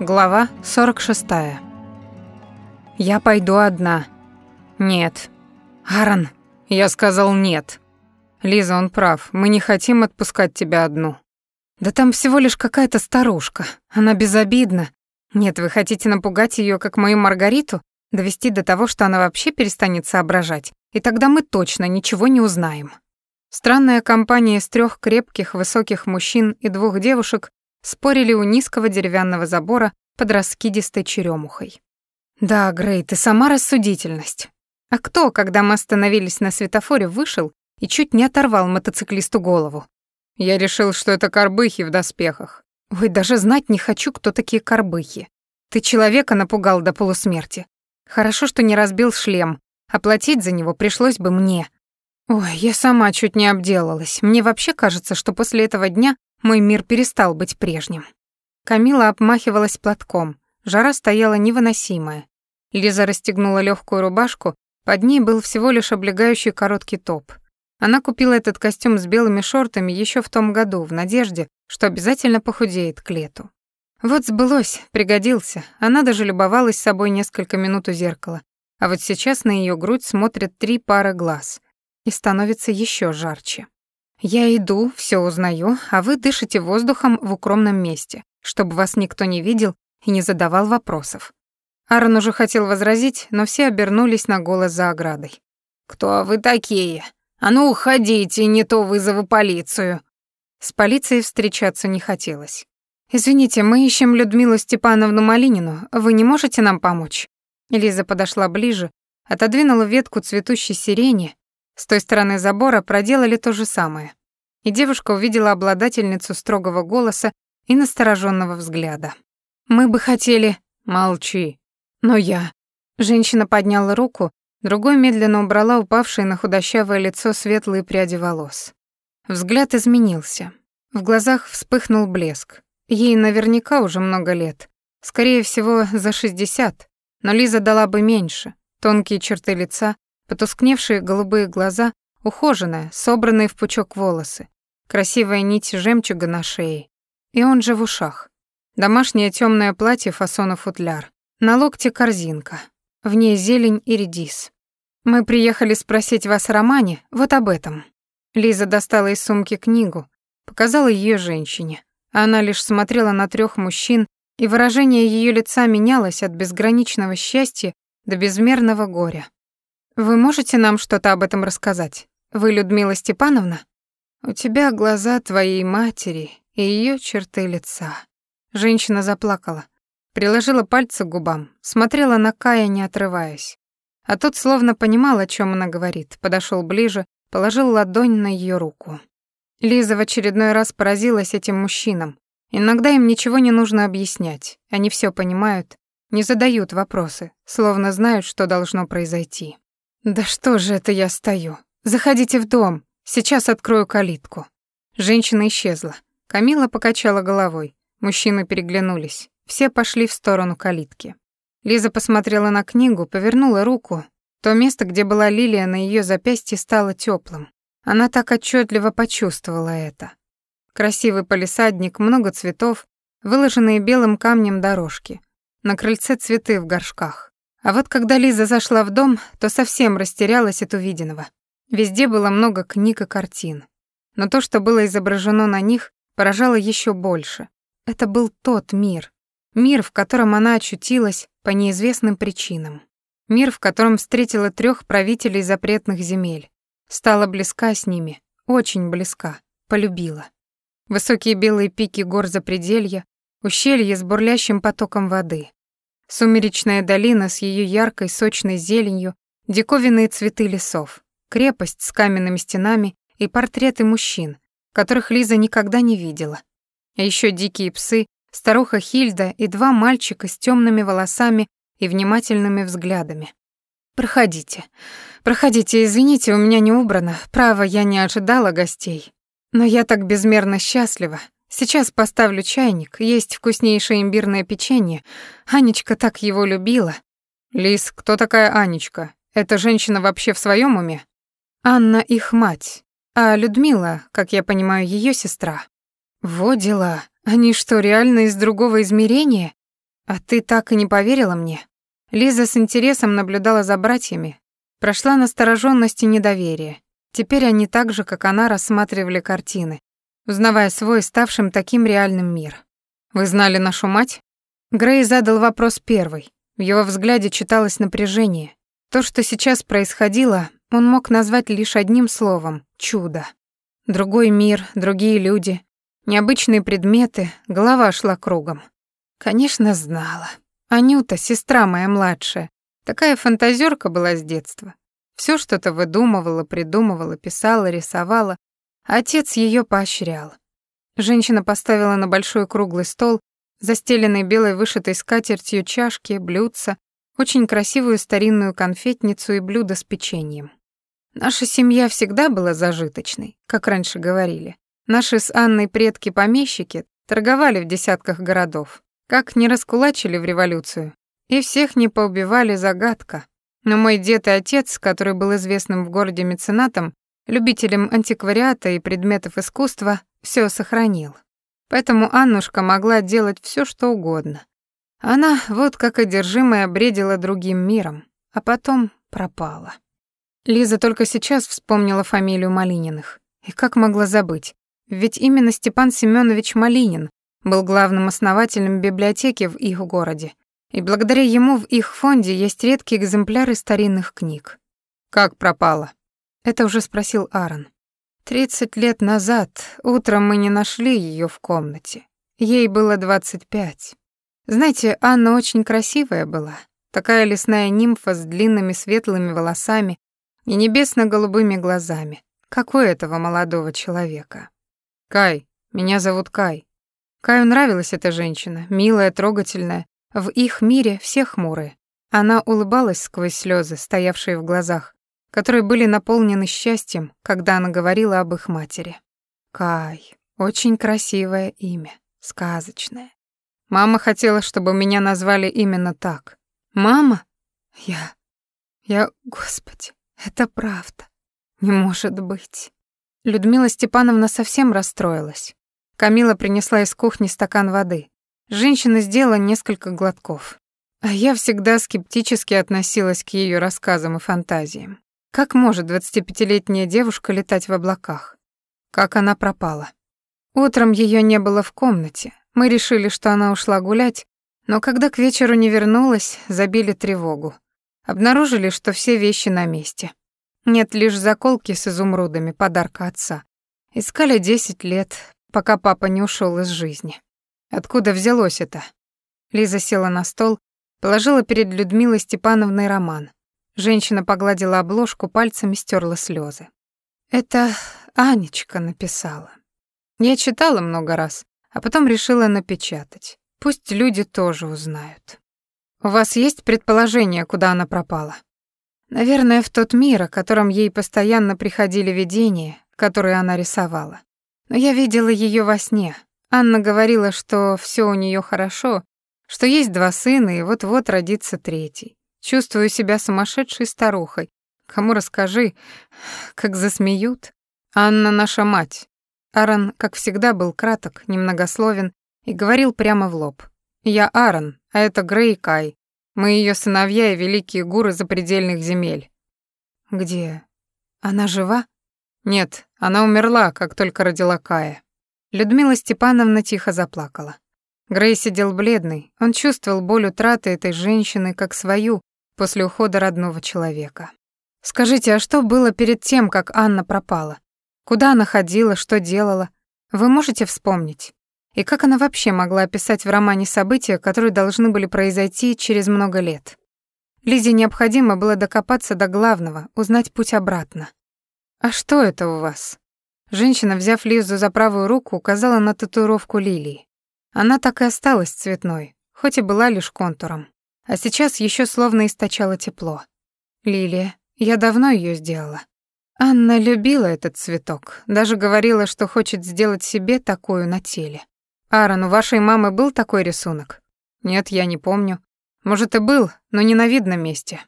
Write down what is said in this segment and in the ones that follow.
Глава 46. Я пойду одна. Нет. Аарон, я сказал нет. Лиза, он прав. Мы не хотим отпускать тебя одну. Да там всего лишь какая-то старушка. Она безобидна. Нет, вы хотите напугать ее, как мою Маргариту, довести до того, что она вообще перестанет соображать, и тогда мы точно ничего не узнаем. Странная компания из трех крепких, высоких мужчин и двух девушек спорили у низкого деревянного забора под раскидистой черемухой. «Да, Грей, ты сама рассудительность. А кто, когда мы остановились на светофоре, вышел и чуть не оторвал мотоциклисту голову? Я решил, что это карбыхи в доспехах. Ой, даже знать не хочу, кто такие карбыхи. Ты человека напугал до полусмерти. Хорошо, что не разбил шлем, оплатить за него пришлось бы мне. Ой, я сама чуть не обделалась. Мне вообще кажется, что после этого дня мой мир перестал быть прежним. Камила обмахивалась платком. Жара стояла невыносимая. Лиза расстегнула легкую рубашку, под ней был всего лишь облегающий короткий топ. Она купила этот костюм с белыми шортами еще в том году, в надежде, что обязательно похудеет к лету. Вот сбылось, пригодился. Она даже любовалась собой несколько минут у зеркала. А вот сейчас на ее грудь смотрят три пары глаз. И становится еще жарче. Я иду, все узнаю, а вы дышите воздухом в укромном месте, чтобы вас никто не видел и не задавал вопросов. Аарон уже хотел возразить, но все обернулись на голос за оградой. «Кто вы такие? А ну уходите, не то вызову полицию!» С полицией встречаться не хотелось. «Извините, мы ищем Людмилу Степановну Малинину. Вы не можете нам помочь?» Лиза подошла ближе, отодвинула ветку цветущей сирени с той стороны забора проделали то же самое. И девушка увидела обладательницу строгого голоса и настороженного взгляда. «Мы бы хотели...» «Молчи». «Но я...» Женщина подняла руку, другой медленно убрала упавшие на худощавое лицо светлые пряди волос. Взгляд изменился. В глазах вспыхнул блеск. Ей наверняка уже много лет. Скорее всего, за шестьдесят. Но Лиза дала бы меньше. Тонкие черты лица, потускневшие голубые глаза, ухоженная, собранные в пучок волосы, красивая нить жемчуга на шее. И он же в ушах. Домашнее темное платье фасона футляр. На локте корзинка. В ней зелень и редис. Мы приехали спросить вас о романе, вот об этом. Лиза достала из сумки книгу, показала ее женщине. Она лишь смотрела на трех мужчин, и выражение ее лица менялось от безграничного счастья до безмерного горя. Вы можете нам что-то об этом рассказать? Вы Людмила Степановна? У тебя глаза твоей матери и ее черты лица. Женщина заплакала, приложила пальцы к губам, смотрела на Кая, не отрываясь. А тот словно понимал, о чем она говорит, подошел ближе, положил ладонь на ее руку. Лиза в очередной раз поразилась этим мужчинам. Иногда им ничего не нужно объяснять, они все понимают, не задают вопросы, словно знают, что должно произойти. «Да что же это я стою? Заходите в дом, сейчас открою калитку». Женщина исчезла. Камила покачала головой. Мужчины переглянулись. Все пошли в сторону калитки. Лиза посмотрела на книгу, повернула руку. То место, где была лилия на ее запястье, стало теплым. Она так отчетливо почувствовала это. Красивый палисадник, много цветов, выложенные белым камнем дорожки. На крыльце цветы в горшках. А вот когда Лиза зашла в дом, то совсем растерялась от увиденного. Везде было много книг и картин. Но то, что было изображено на них, поражало еще больше. Это был тот мир. Мир, в котором она очутилась по неизвестным причинам. Мир, в котором встретила трех правителей запретных земель. Стала близка с ними, очень близка, полюбила. Высокие белые пики гор запределья, ущелье с бурлящим потоком воды, Сумеречная долина с ее яркой сочной зеленью, диковинные цветы лесов, крепость с каменными стенами и портреты мужчин, которых Лиза никогда не видела. А еще дикие псы, старуха Хильда и два мальчика с темными волосами и внимательными взглядами. «Проходите. Проходите, извините, у меня не убрано. Право, я не ожидала гостей. Но я так безмерно счастлива. Сейчас поставлю чайник, есть вкуснейшее имбирное печенье. Анечка так его любила. Лис, кто такая Анечка? Эта женщина вообще в своем уме? Анна их мать, а Людмила, как я понимаю, ее сестра. Во дела. Они что, реально из другого измерения? А ты так и не поверила мне? Лиза с интересом наблюдала за братьями. Прошла настороженность и недоверие. Теперь они так же, как она, рассматривали картины, узнавая свой, ставшим таким реальным мир. «Вы знали нашу мать?» Грей задал вопрос первый. В его взгляде читалось напряжение. То, что сейчас происходило, он мог назвать лишь одним словом — чудо. Другой мир, другие люди, необычные предметы, голова шла кругом. Конечно, знала. Анюта, сестра моя младшая, такая фантазерка была с детства. Все что-то выдумывала, придумывала, писала, рисовала. Отец ее поощрял. Женщина поставила на большой круглый стол, застеленный белой вышитой скатертью чашки, блюдца, очень красивую старинную конфетницу и блюдо с печеньем. Наша семья всегда была зажиточной, как раньше говорили. Наши с Анной предки-помещики торговали в десятках городов. Как не раскулачили в революцию. И всех не поубивали загадка. Но мой дед и отец, который был известным в городе меценатом, любителем антиквариата и предметов искусства, все сохранил. Поэтому Аннушка могла делать все, что угодно. Она, вот как одержимая, бредила другим миром, а потом пропала. Лиза только сейчас вспомнила фамилию Малининых. И как могла забыть? Ведь именно Степан Семенович Малинин был главным основателем библиотеки в их городе. И благодаря ему в их фонде есть редкие экземпляры старинных книг. «Как пропала?» Это уже спросил Аарон. «Тридцать лет назад утром мы не нашли ее в комнате. Ей было двадцать пять. Знаете, Анна очень красивая была. Такая лесная нимфа с длинными светлыми волосами, и небесно-голубыми глазами, как у этого молодого человека. «Кай, меня зовут Кай». Каю нравилась эта женщина, милая, трогательная. В их мире все хмурые. Она улыбалась сквозь слезы, стоявшие в глазах, которые были наполнены счастьем, когда она говорила об их матери. Кай. Очень красивое имя, сказочное. Мама хотела, чтобы меня назвали именно так. Мама? Я... Я... Господи. Это правда. Не может быть. Людмила Степановна совсем расстроилась. Камила принесла из кухни стакан воды. Женщина сделала несколько глотков. А я всегда скептически относилась к ее рассказам и фантазиям. Как может 25-летняя девушка летать в облаках? Как она пропала? Утром ее не было в комнате. Мы решили, что она ушла гулять, но когда к вечеру не вернулась, забили тревогу. Обнаружили, что все вещи на месте. Нет лишь заколки с изумрудами, подарка отца. Искали десять лет, пока папа не ушел из жизни. Откуда взялось это? Лиза села на стол, положила перед Людмилой Степановной роман. Женщина погладила обложку, пальцами стерла слезы. Это Анечка написала. Я читала много раз, а потом решила напечатать. Пусть люди тоже узнают. У вас есть предположение, куда она пропала? Наверное, в тот мир, о котором ей постоянно приходили видения, которые она рисовала. Но я видела ее во сне. Анна говорила, что все у нее хорошо, что есть два сына и вот-вот родится третий. Чувствую себя сумасшедшей старухой. Кому расскажи, как засмеют. Анна наша мать. Аарон, как всегда, был краток, немногословен и говорил прямо в лоб. Я Аарон, а это Грей Кай. Мы ее сыновья и великие гуры запредельных земель. Где? Она жива? Нет, она умерла, как только родила Кая. Людмила Степановна тихо заплакала. Грей сидел бледный, он чувствовал боль утраты этой женщины как свою после ухода родного человека. Скажите, а что было перед тем, как Анна пропала? Куда она ходила, что делала? Вы можете вспомнить? И как она вообще могла описать в романе события, которые должны были произойти через много лет? Лизе необходимо было докопаться до главного, узнать путь обратно. «А что это у вас?» Женщина, взяв Лизу за правую руку, указала на татуировку лилии. Она так и осталась цветной, хоть и была лишь контуром. А сейчас еще словно источало тепло. Лилия, я давно ее сделала. Анна любила этот цветок, даже говорила, что хочет сделать себе такую на теле. «Аарон, у вашей мамы был такой рисунок?» «Нет, я не помню. Может, и был, но не на видном месте».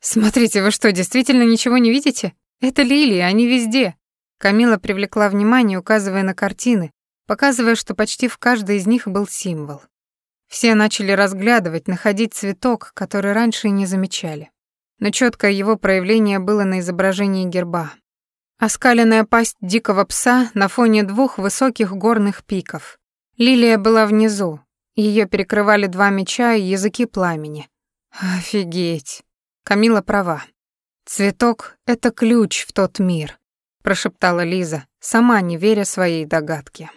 «Смотрите, вы что, действительно ничего не видите? Это лилии, они везде». Камила привлекла внимание, указывая на картины, показывая, что почти в каждой из них был символ. Все начали разглядывать, находить цветок, который раньше и не замечали. Но четкое его проявление было на изображении герба. Оскаленная пасть дикого пса на фоне двух высоких горных пиков. Лилия была внизу, ее перекрывали два меча и языки пламени. Офигеть. Камила права. Цветок — это ключ в тот мир, прошептала Лиза, сама не веря своей догадке.